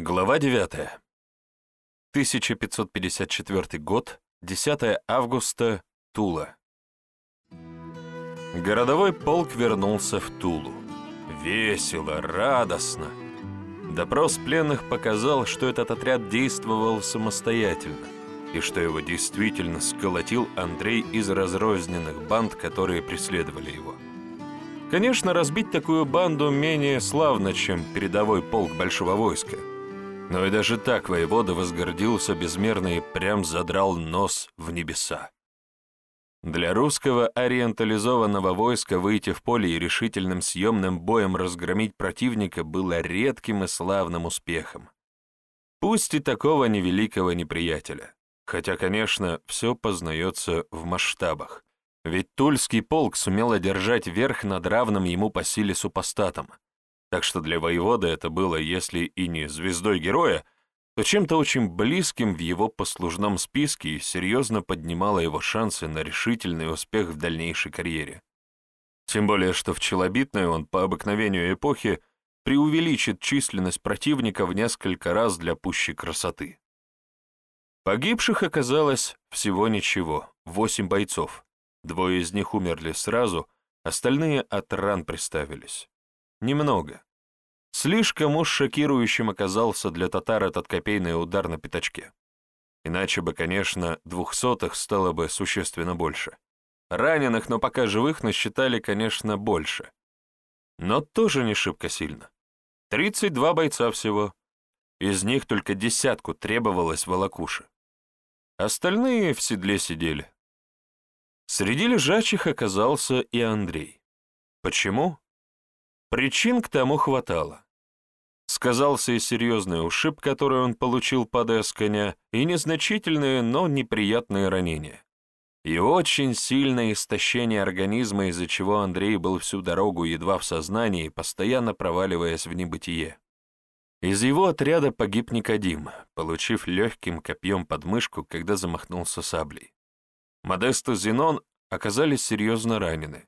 Глава 9. 1554 год, 10 августа, Тула. Городовой полк вернулся в Тулу. Весело, радостно. Допрос пленных показал, что этот отряд действовал самостоятельно, и что его действительно сколотил Андрей из разрозненных банд, которые преследовали его. Конечно, разбить такую банду менее славно, чем передовой полк большого войска – но и даже так воевода возгордился безмерно и прям задрал нос в небеса. Для русского ориентализованного войска выйти в поле и решительным съемным боем разгромить противника было редким и славным успехом. Пусть и такого невеликого неприятеля. Хотя, конечно, все познается в масштабах. Ведь Тульский полк сумел одержать верх над равным ему по силе супостатом, так что для воевода это было, если и не звездой героя, то чем-то очень близким в его послужном списке и серьезно поднимало его шансы на решительный успех в дальнейшей карьере. Тем более, что в Челобитной он по обыкновению эпохи преувеличит численность противника в несколько раз для пущей красоты. Погибших оказалось всего ничего, восемь бойцов. Двое из них умерли сразу, остальные от ран приставились. Немного. Слишком уж шокирующим оказался для татар этот копейный удар на пятачке. Иначе бы, конечно, двухсотых стало бы существенно больше. Раненых, но пока живых насчитали, конечно, больше. Но тоже не шибко сильно. 32 бойца всего. Из них только десятку требовалось волокуши. Остальные в седле сидели. Среди лежачих оказался и Андрей. Почему? Причин к тому хватало. Сказался и серьезный ушиб, который он получил, падая с коня, и незначительные, но неприятные ранения. И очень сильное истощение организма, из-за чего Андрей был всю дорогу едва в сознании, постоянно проваливаясь в небытие. Из его отряда погиб Никодим, получив легким копьем подмышку, когда замахнулся саблей. Модест и Зенон оказались серьезно ранены.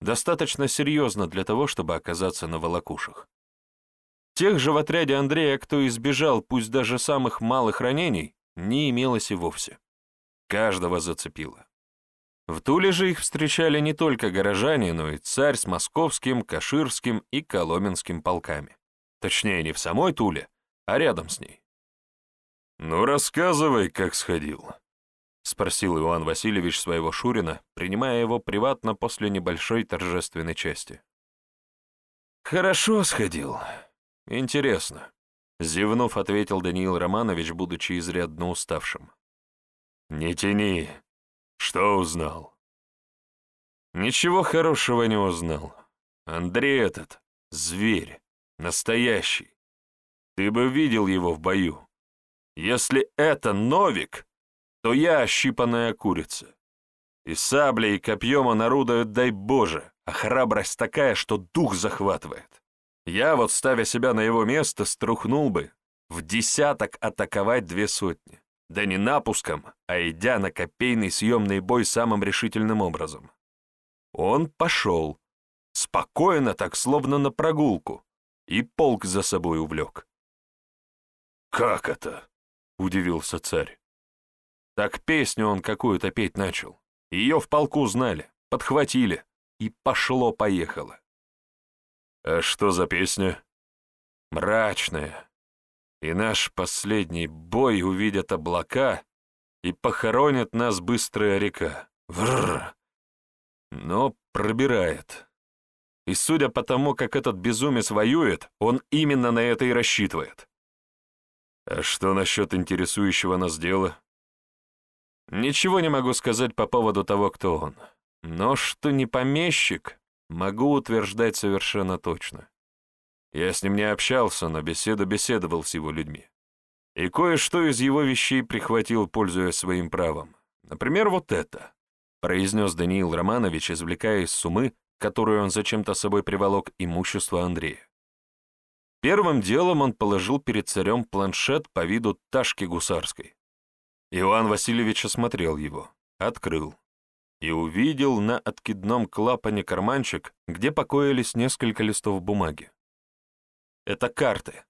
Достаточно серьезно для того, чтобы оказаться на волокушах. Тех же в отряде Андрея, кто избежал пусть даже самых малых ранений, не имелось и вовсе. Каждого зацепило. В Туле же их встречали не только горожане, но и царь с московским, каширским и коломенским полками. Точнее, не в самой Туле, а рядом с ней. «Ну, рассказывай, как сходил», — спросил Иван Васильевич своего Шурина, принимая его приватно после небольшой торжественной части. «Хорошо сходил. Интересно», — зевнув, ответил Даниил Романович, будучи изрядно уставшим. «Не тяни. Что узнал?» «Ничего хорошего не узнал. Андрей этот — зверь, настоящий. Ты бы видел его в бою. Если это Новик, то я ощипанная курица. И саблей, и копьем он орудует, дай Боже, а храбрость такая, что дух захватывает. Я вот, ставя себя на его место, струхнул бы в десяток атаковать две сотни. Да не напуском, а идя на копейный съемный бой самым решительным образом. Он пошел, спокойно так, словно на прогулку, и полк за собой увлек. «Как это?» — удивился царь. Так песню он какую-то петь начал. Ее в полку знали, подхватили, и пошло-поехало. А что за песня? Мрачная. И наш последний бой увидят облака, и похоронит нас быстрая река. Вррр. Но пробирает. И судя по тому, как этот безумец воюет, он именно на это и рассчитывает. А что насчет интересующего нас дела? Ничего не могу сказать по поводу того, кто он. Но что не помещик, могу утверждать совершенно точно. Я с ним не общался, но беседу беседовал с его людьми. И кое-что из его вещей прихватил, пользуясь своим правом. Например, вот это, произнес Даниил Романович, извлекая из суммы, которую он зачем-то собой приволок, имущество Андрея. Первым делом он положил перед царем планшет по виду ташки гусарской. Иван Васильевич осмотрел его, открыл и увидел на откидном клапане карманчик, где покоились несколько листов бумаги. Это карты.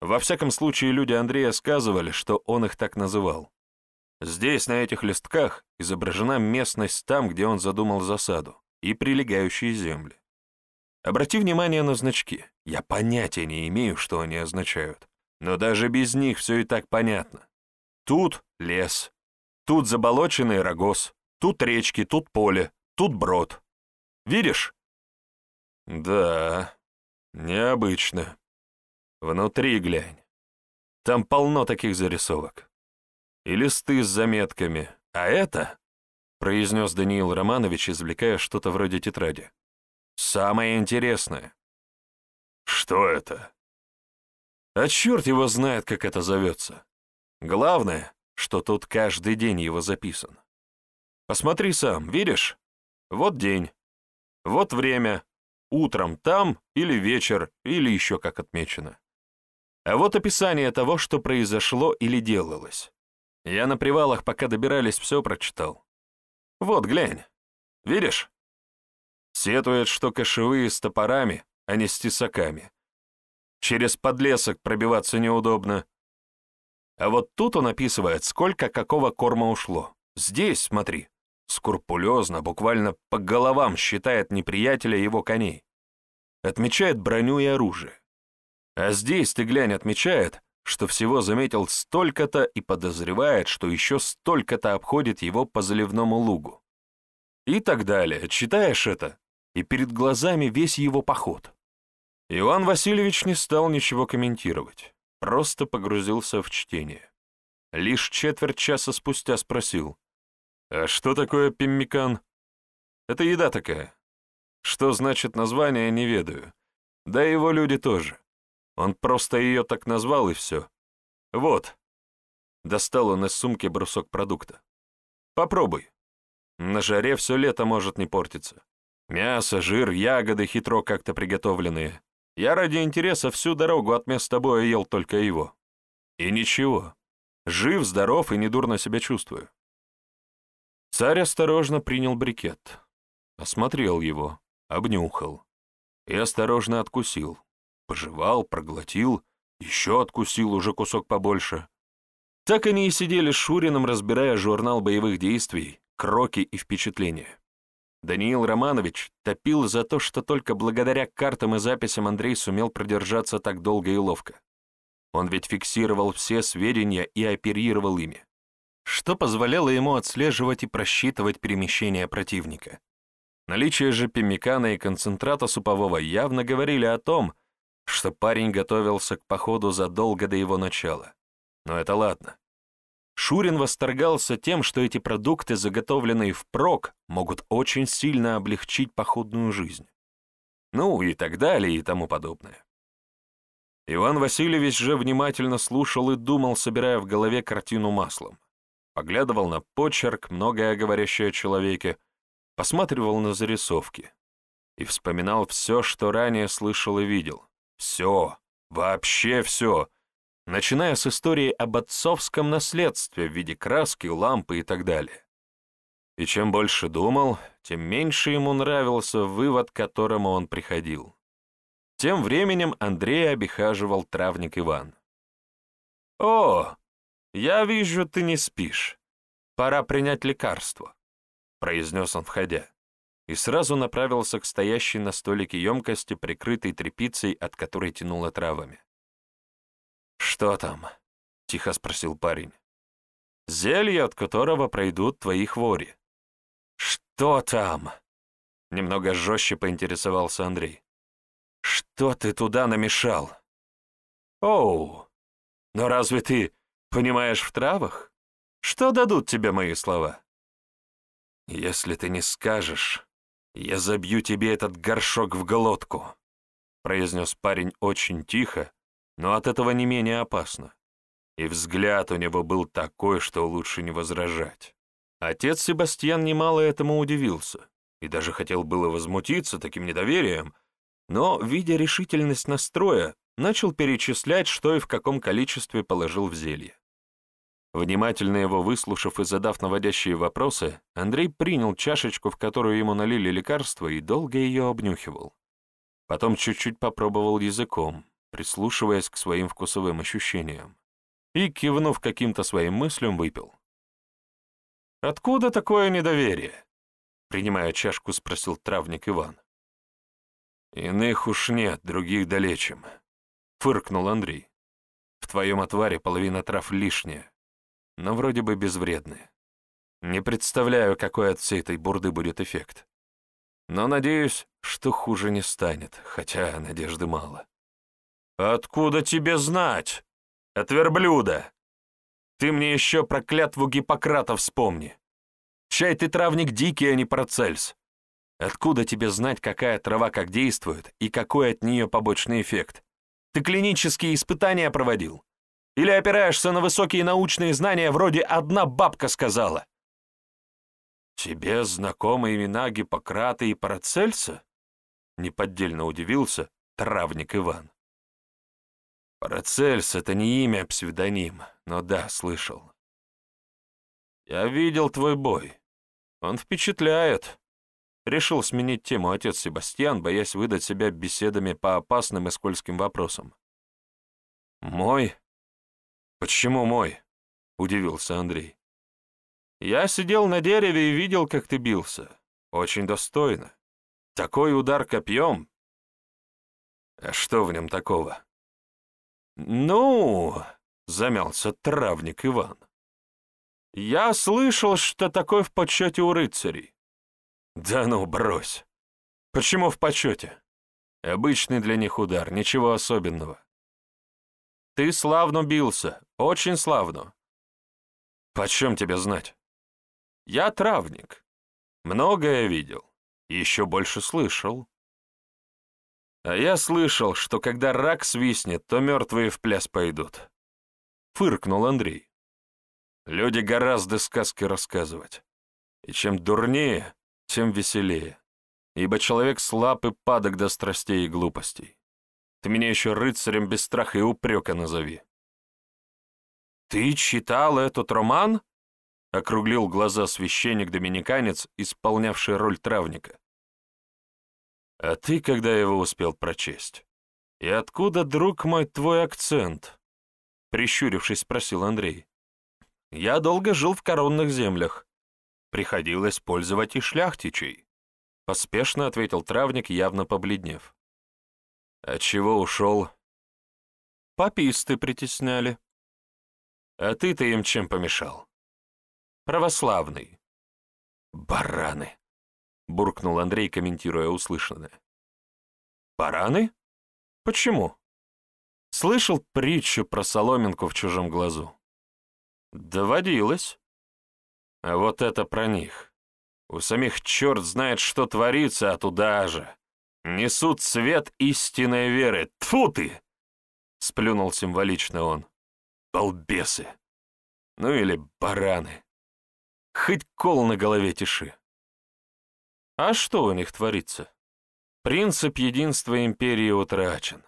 Во всяком случае, люди Андрея сказывали, что он их так называл. Здесь, на этих листках, изображена местность там, где он задумал засаду, и прилегающие земли. Обрати внимание на значки. Я понятия не имею, что они означают. Но даже без них все и так понятно. Тут лес, тут заболоченный рогоз, тут речки, тут поле, тут брод. Видишь? Да, необычно. Внутри глянь. Там полно таких зарисовок. И листы с заметками. А это, произнес Даниил Романович, извлекая что-то вроде тетради. Самое интересное. Что это? А черт его знает, как это зовется. Главное, что тут каждый день его записан. Посмотри сам, видишь? Вот день, вот время, утром там или вечер, или еще как отмечено. А вот описание того, что произошло или делалось. Я на привалах, пока добирались, все прочитал. Вот, глянь. Видишь? Сетует, что кошевые с топорами, а не с тесаками. Через подлесок пробиваться неудобно. А вот тут он описывает, сколько какого корма ушло. Здесь, смотри, скрупулезно, буквально по головам считает неприятеля его коней. Отмечает броню и оружие. А здесь, ты глянь, отмечает, что всего заметил столько-то и подозревает, что еще столько-то обходит его по заливному лугу. И так далее. Читаешь это, и перед глазами весь его поход. Иван Васильевич не стал ничего комментировать, просто погрузился в чтение. Лишь четверть часа спустя спросил, «А что такое пиммикан?» «Это еда такая. Что значит название, не ведаю. Да и его люди тоже. Он просто ее так назвал, и все. Вот». Достал он из сумки брусок продукта. «Попробуй. На жаре все лето может не портиться. Мясо, жир, ягоды хитро как-то приготовленные. Я ради интереса всю дорогу от места боя ел только его. И ничего. Жив, здоров и недурно себя чувствую. Царь осторожно принял брикет. Осмотрел его, обнюхал. И осторожно откусил. Пожевал, проглотил, еще откусил уже кусок побольше. Так они и сидели с Шуриным, разбирая журнал боевых действий, кроки и впечатления. Даниил Романович топил за то, что только благодаря картам и записям Андрей сумел продержаться так долго и ловко. Он ведь фиксировал все сведения и оперировал ими, что позволяло ему отслеживать и просчитывать перемещения противника. Наличие же пемикана и концентрата супового явно говорили о том, что парень готовился к походу задолго до его начала. Но это ладно. Шурин восторгался тем, что эти продукты, заготовленные впрок, могут очень сильно облегчить походную жизнь. Ну и так далее и тому подобное. Иван Васильевич же внимательно слушал и думал, собирая в голове картину маслом. Поглядывал на почерк, многое говорящее о человеке, посматривал на зарисовки и вспоминал все, что ранее слышал и видел. Все, вообще все, начиная с истории об отцовском наследстве в виде краски, лампы и так далее. И чем больше думал, тем меньше ему нравился вывод, к которому он приходил. Тем временем Андрей обихаживал травник Иван. «О, я вижу, ты не спишь. Пора принять лекарство», — произнес он, входя, и сразу направился к стоящей на столике емкости, прикрытой тряпицей, от которой тянуло травами. «Что там?» — тихо спросил парень. «Зелье, от которого пройдут твои хвори». «Что там?» — немного жестче поинтересовался Андрей. «Что ты туда намешал?» «Оу, но разве ты понимаешь в травах? Что дадут тебе мои слова?» «Если ты не скажешь, я забью тебе этот горшок в глотку», — произнес парень очень тихо, но от этого не менее опасно. И взгляд у него был такой, что лучше не возражать. Отец Себастьян немало этому удивился и даже хотел было возмутиться таким недоверием, но, видя решительность настроя, начал перечислять, что и в каком количестве положил в зелье. Внимательно его выслушав и задав наводящие вопросы, Андрей принял чашечку, в которую ему налили лекарство, и долго ее обнюхивал. Потом чуть-чуть попробовал языком, прислушиваясь к своим вкусовым ощущениям, и, кивнув каким-то своим мыслям, выпил. «Откуда такое недоверие?» Принимая чашку, спросил травник Иван. «Иных уж нет, других далечем», — фыркнул Андрей. «В твоем отваре половина трав лишняя, но вроде бы безвредные. Не представляю, какой от всей этой бурды будет эффект. Но надеюсь, что хуже не станет, хотя надежды мало. «Откуда тебе знать? От верблюда! Ты мне еще про клятву Гиппократа вспомни. Чай ты травник дикий, а не Парацельс. Откуда тебе знать, какая трава как действует и какой от нее побочный эффект? Ты клинические испытания проводил? Или опираешься на высокие научные знания, вроде «одна бабка сказала»? «Тебе знакомы имена Гиппократа и Парацельса?» Неподдельно удивился травник Иван. «Парацельс — это не имя, а псевдоним, но да, слышал. Я видел твой бой. Он впечатляет». Решил сменить тему отец Себастьян, боясь выдать себя беседами по опасным и скользким вопросам. «Мой? Почему мой?» — удивился Андрей. Я сидел на дереве и видел, как ты бился. Очень достойно. Такой удар копьем. А что в нем такого? Ну, замялся травник Иван. Я слышал, что такой в почете у рыцарей. Да ну, брось. Почему в почете? Обычный для них удар, ничего особенного. Ты славно бился, очень славно. Почем тебе знать? Я травник. Многое видел, еще больше слышал. А я слышал, что когда рак свистнет, то мертвые в пляс пойдут. Фыркнул Андрей. Люди гораздо сказки рассказывать. И чем дурнее, тем веселее. Ибо человек слаб и падок до страстей и глупостей. Ты меня еще рыцарем без страха и упрека назови. «Ты читал этот роман?» округлил глаза священник-доминиканец, исполнявший роль травника. «А ты когда его успел прочесть? И откуда, друг мой, твой акцент?» Прищурившись, спросил Андрей. «Я долго жил в коронных землях. Приходилось пользовать и шляхтичей», — поспешно ответил травник, явно побледнев. «А чего ушел?» «Паписты притесняли». «А ты-то им чем помешал?» православный». «Бараны!» — буркнул Андрей, комментируя услышанное. «Бараны? Почему?» Слышал притчу про соломинку в чужом глазу. Доводилось. А вот это про них. У самих черт знает, что творится, а туда же. Несут свет истинной веры. Тфу ты! Сплюнул символично он. Балбесы. Ну или бараны. Хоть кол на голове тиши. А что у них творится? Принцип единства империи утрачен.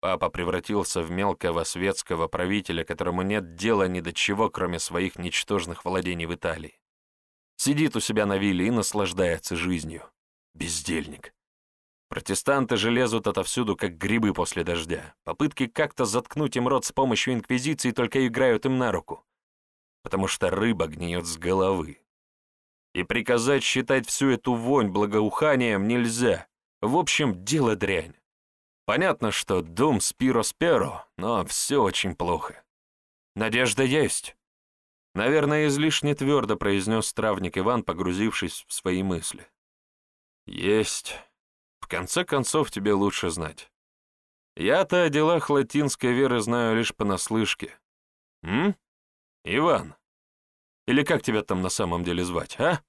Папа превратился в мелкого светского правителя, которому нет дела ни до чего, кроме своих ничтожных владений в Италии. Сидит у себя на вилле и наслаждается жизнью. Бездельник. Протестанты же лезут отовсюду, как грибы после дождя. Попытки как-то заткнуть им рот с помощью инквизиции только играют им на руку потому что рыба гниет с головы. И приказать считать всю эту вонь благоуханием нельзя. В общем, дело дрянь. Понятно, что дом спиро сперо, но все очень плохо. Надежда есть. Наверное, излишне твердо произнес травник Иван, погрузившись в свои мысли. Есть. В конце концов, тебе лучше знать. Я-то о делах латинской веры знаю лишь понаслышке. М? Иван, или как тебя там на самом деле звать, а?»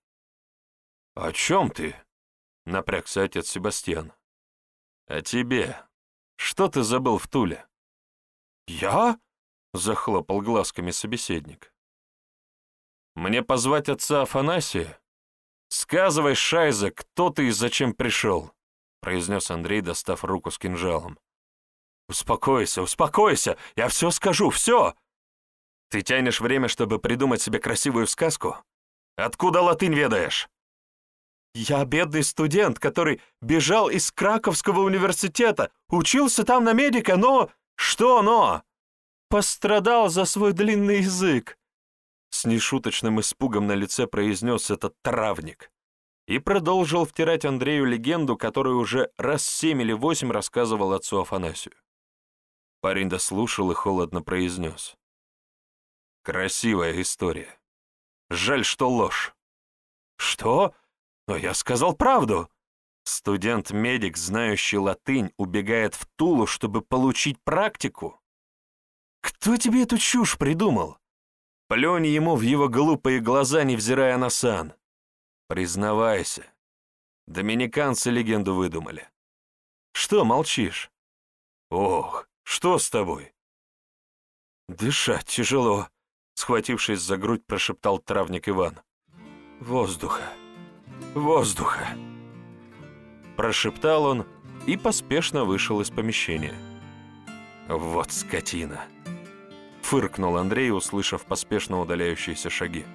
«О чем ты?» — напрягся отец Себастьян. «О тебе. Что ты забыл в Туле?» «Я?» — захлопал глазками собеседник. «Мне позвать отца Афанасия?» «Сказывай, Шайза, кто ты и зачем пришел?» — произнес Андрей, достав руку с кинжалом. «Успокойся, успокойся! Я все скажу, все!» Ты тянешь время, чтобы придумать себе красивую сказку? Откуда латынь ведаешь?» «Я бедный студент, который бежал из Краковского университета, учился там на медика, но...» Что но? Пострадал за свой длинный язык. С нешуточным испугом на лице произнес этот травник и продолжил втирать Андрею легенду, которую уже раз семь или восемь рассказывал отцу Афанасию. Парень дослушал и холодно произнес. «Красивая история. Жаль, что ложь». «Что? Но я сказал правду!» Студент-медик, знающий латынь, убегает в Тулу, чтобы получить практику? Кто тебе эту чушь придумал? Плюнь ему в его глупые глаза, невзирая на сан. Признавайся. Доминиканцы легенду выдумали. Что молчишь? Ох, что с тобой? Дышать тяжело, схватившись за грудь, прошептал травник Иван. Воздуха, воздуха прошептал он и поспешно вышел из помещения. «Вот скотина!» — фыркнул Андрей, услышав поспешно удаляющиеся шаги.